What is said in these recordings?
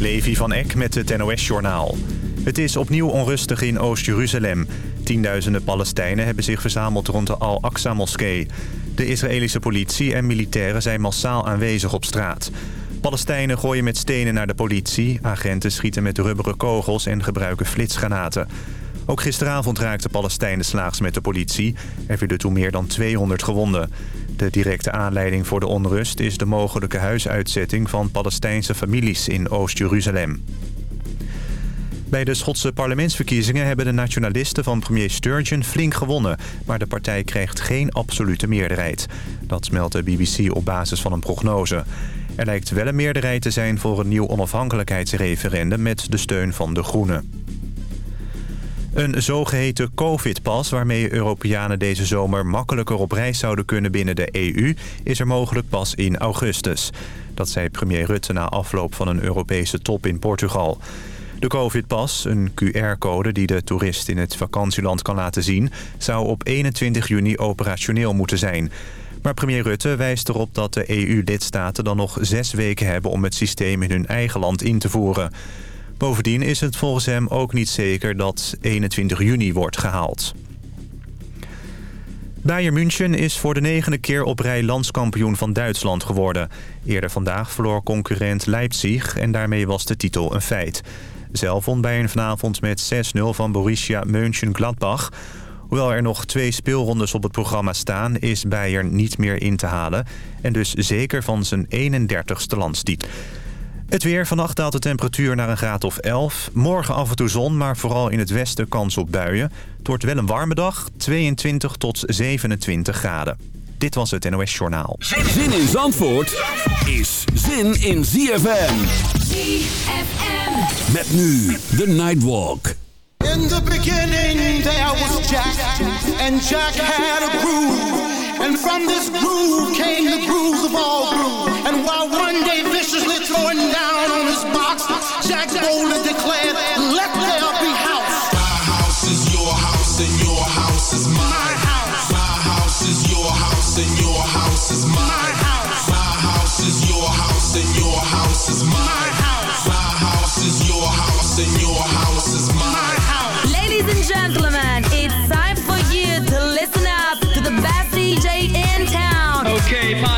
Levi van Eck met het NOS-journaal. Het is opnieuw onrustig in Oost-Jeruzalem. Tienduizenden Palestijnen hebben zich verzameld rond de Al-Aqsa-moskee. De Israëlische politie en militairen zijn massaal aanwezig op straat. Palestijnen gooien met stenen naar de politie. Agenten schieten met rubberen kogels en gebruiken flitsgranaten. Ook gisteravond raakten Palestijnen slaags met de politie. Er vielen toen meer dan 200 gewonden. De directe aanleiding voor de onrust is de mogelijke huisuitzetting van Palestijnse families in Oost-Jeruzalem. Bij de Schotse parlementsverkiezingen hebben de nationalisten van premier Sturgeon flink gewonnen. Maar de partij krijgt geen absolute meerderheid. Dat meldt de BBC op basis van een prognose. Er lijkt wel een meerderheid te zijn voor een nieuw onafhankelijkheidsreferendum met de steun van de Groenen. Een zogeheten covid-pas waarmee Europeanen deze zomer makkelijker op reis zouden kunnen binnen de EU... is er mogelijk pas in augustus. Dat zei premier Rutte na afloop van een Europese top in Portugal. De covid-pas, een QR-code die de toerist in het vakantieland kan laten zien... zou op 21 juni operationeel moeten zijn... Maar premier Rutte wijst erop dat de EU-lidstaten dan nog zes weken hebben om het systeem in hun eigen land in te voeren. Bovendien is het volgens hem ook niet zeker dat 21 juni wordt gehaald. Bayern München is voor de negende keer op rij landskampioen van Duitsland geworden. Eerder vandaag verloor concurrent Leipzig en daarmee was de titel een feit. Zelf won Bayern vanavond met 6-0 van Borussia Mönchengladbach. Hoewel er nog twee speelrondes op het programma staan... is Bayern niet meer in te halen. En dus zeker van zijn 31ste landstitel. Het weer. Vannacht daalt de temperatuur naar een graad of 11. Morgen af en toe zon, maar vooral in het westen kans op buien. Het wordt wel een warme dag. 22 tot 27 graden. Dit was het NOS Journaal. Zin in Zandvoort is zin in ZFM. ZFM. Met nu de Nightwalk. In the beginning there was Jack, and Jack had a groove. And from this groove came the grooves of all grooves. And while one day viciously throwing down on his box, Jack boldly declared, let there be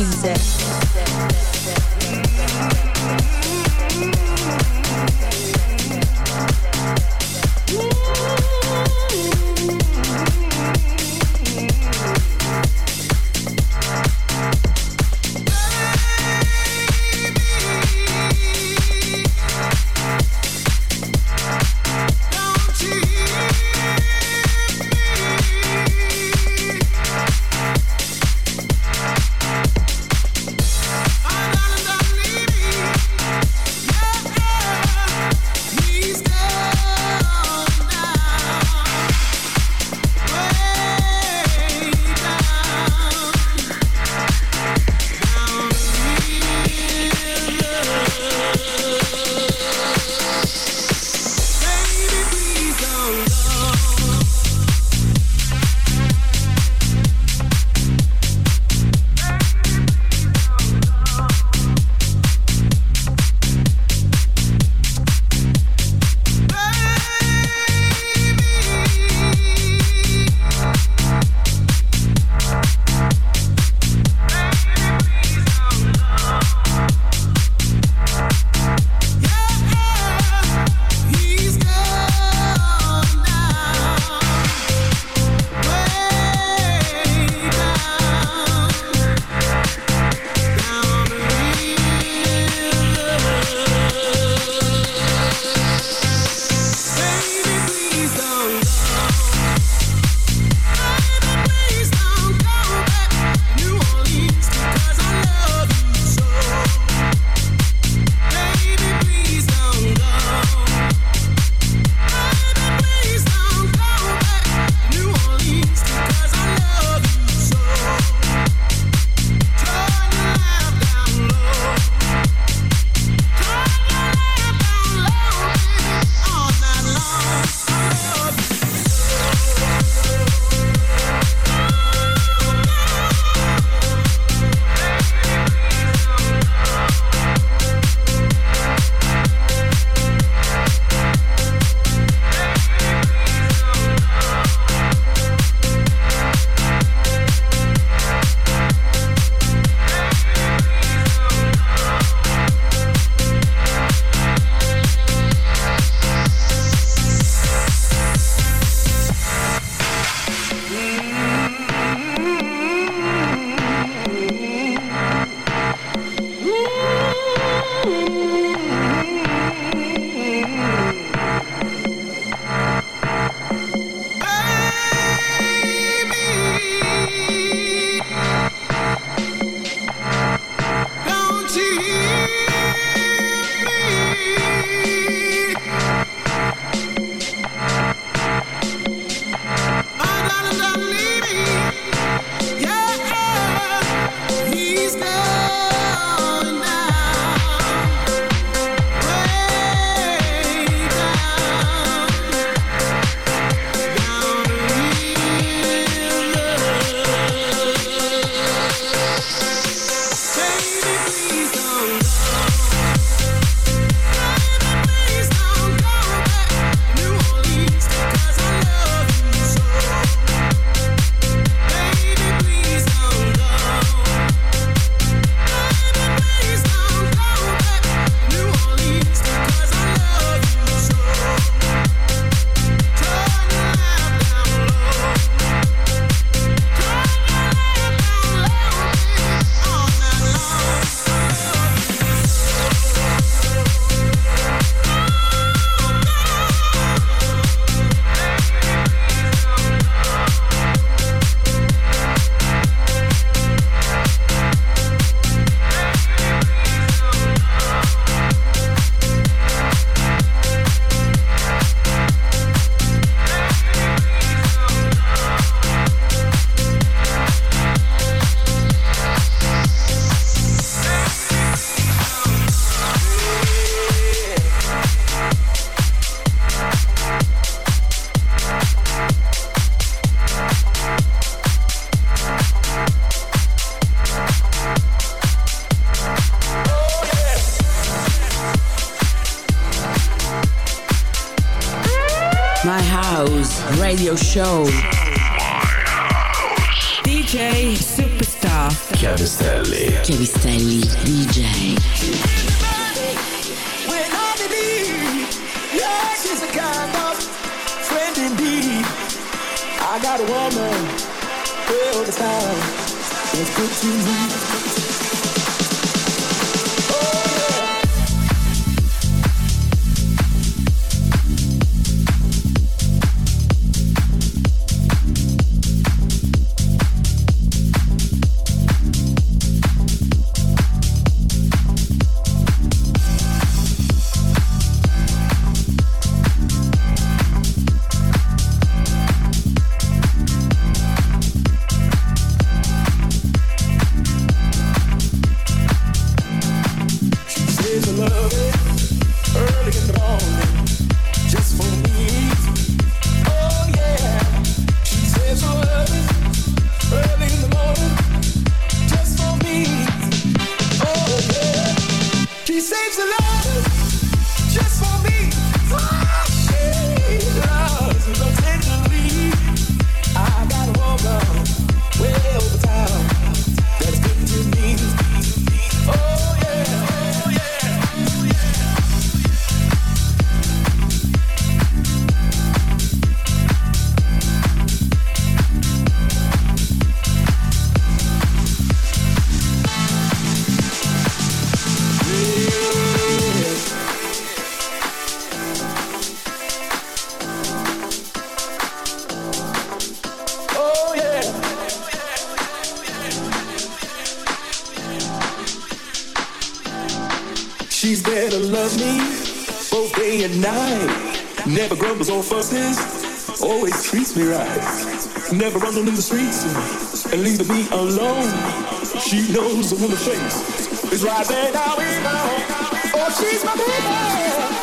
music. show. grumbles or fusses. Always treats me right. Never runs onto the streets and leaves me alone. She knows the woman's face It's right there now. Oh, she's my baby.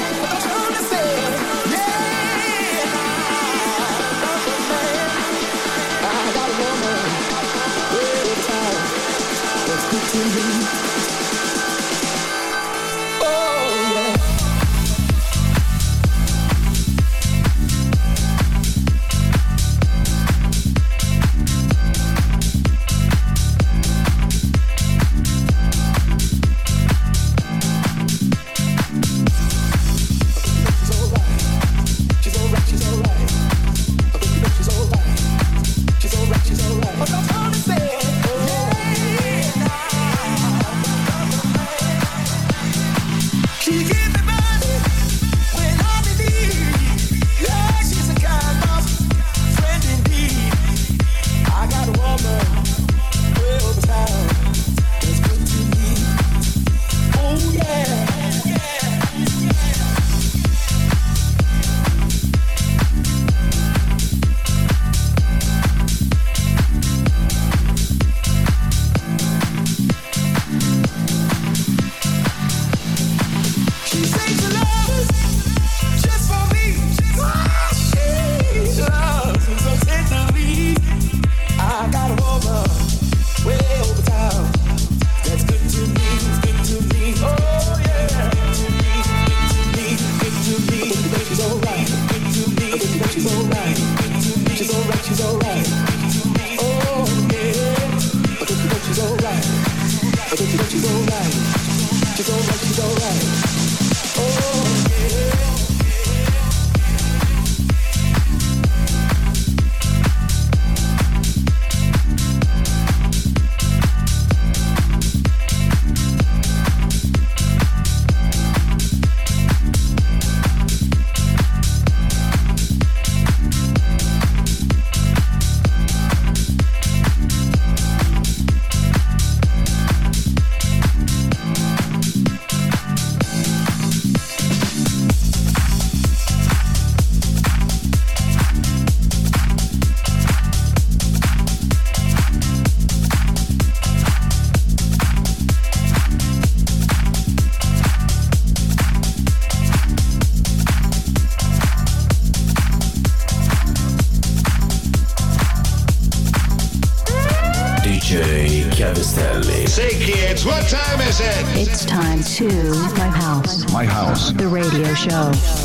show.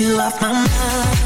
You off my mind.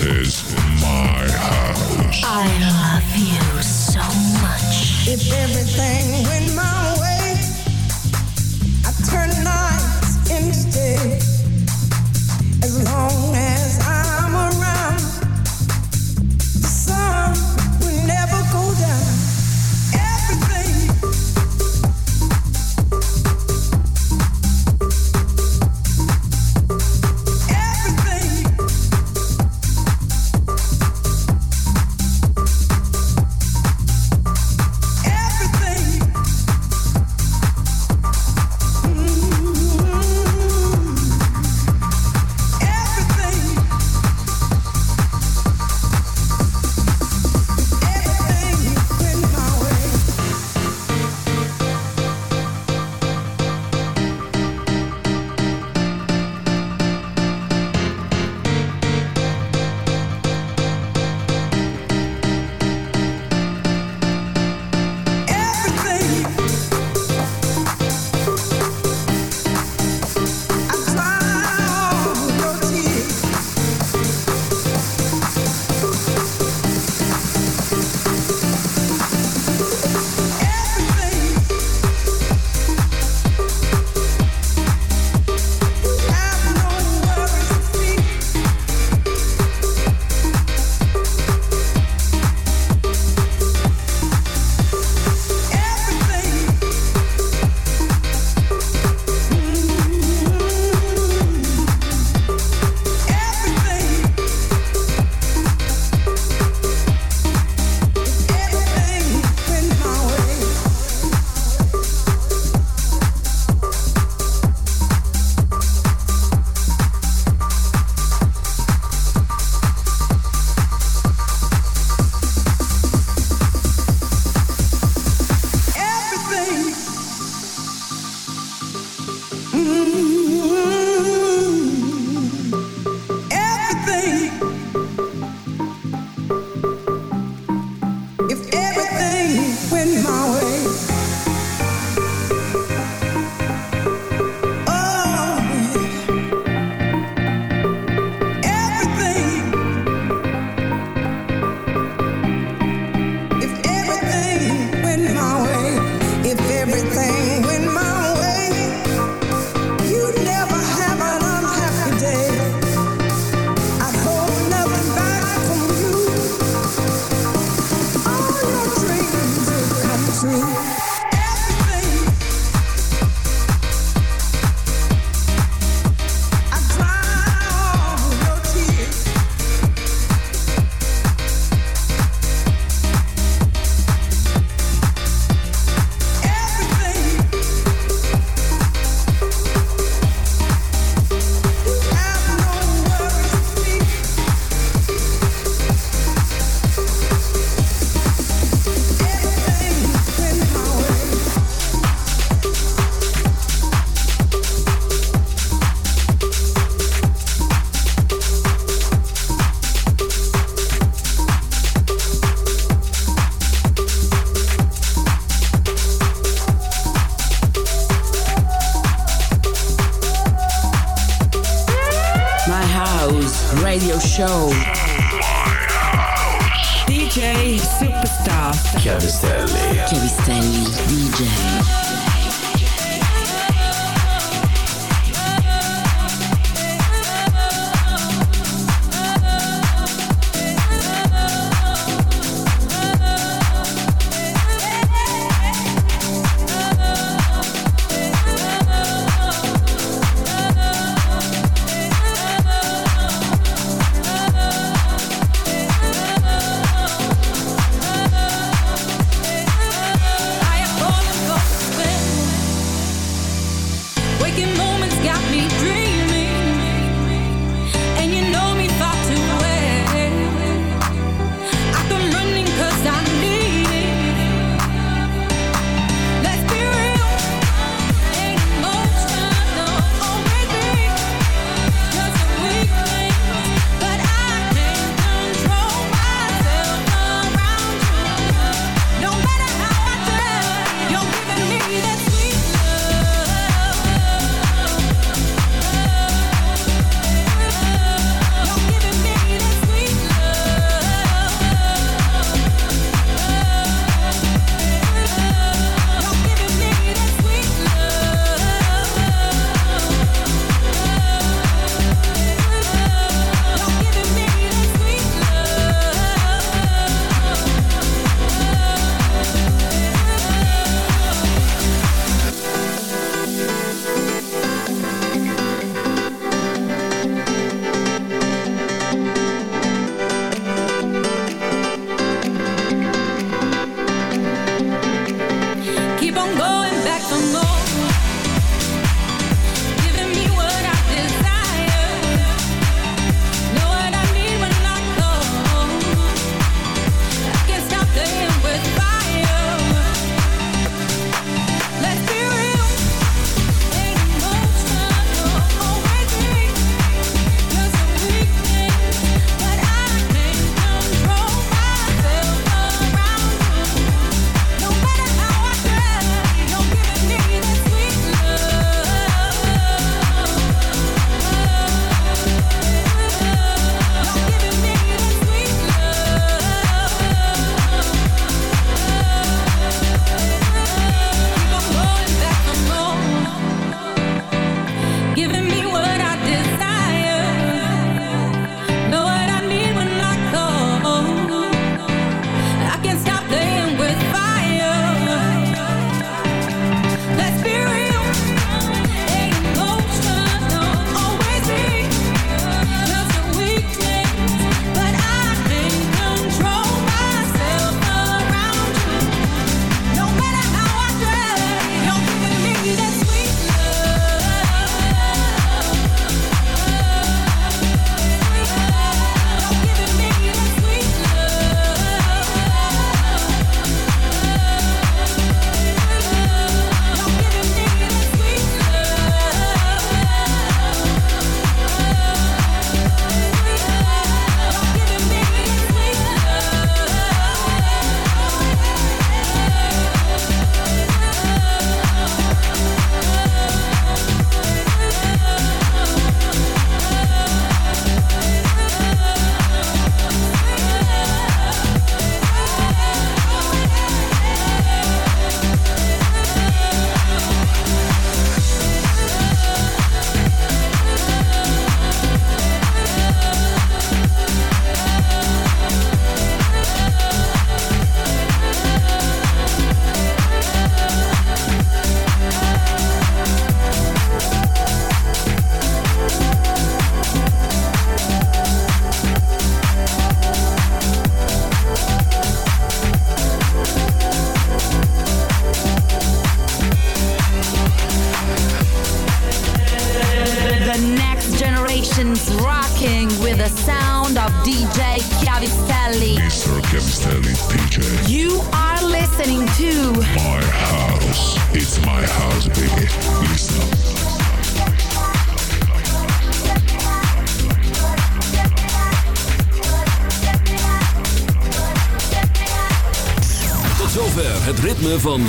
And